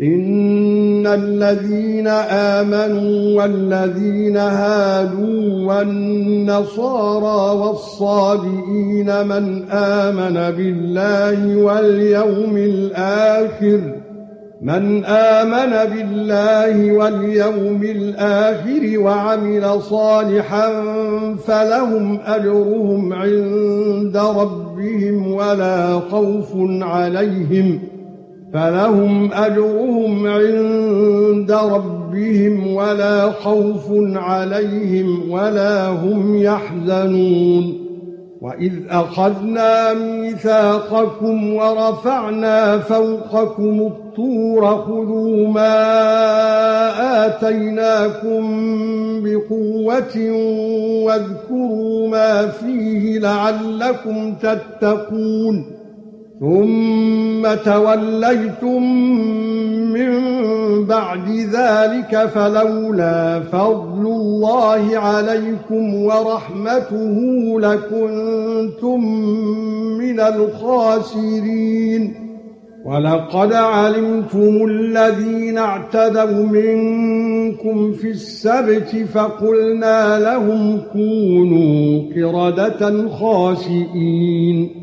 ان الذين امنوا والذين هادوا والنصارى والصابئين من امن بالله واليوم الآخر من امن بالله واليوم الآخر وعمل صالحا فلهم اجرهم عند ربهم ولا خوف عليهم فلهم أجرهم عند ربهم ولا خوف عليهم ولا هم يحزنون وإذ أخذنا ميثاقكم ورفعنا فوقكم الطور خذوا ما آتيناكم بقوة واذكروا ما فيه لعلكم تتقون ثُمَّ تَوَلَّيْتُم مِّن بَعْدِ ذَلِكَ فَلَوْلَا فَضْلُ اللَّهِ عَلَيْكُمْ وَرَحْمَتُهُ لَكُنتُم مِّنَ الْخَاسِرِينَ. وَلَقَدْ عَلِمْتُمُ الَّذِينَ اعْتَدَوْا مِنكُمْ فِي السَّبْتِ فَقُلْنَا لَهُمْ كُونُوا قِرَدَةً خَاسِئِينَ.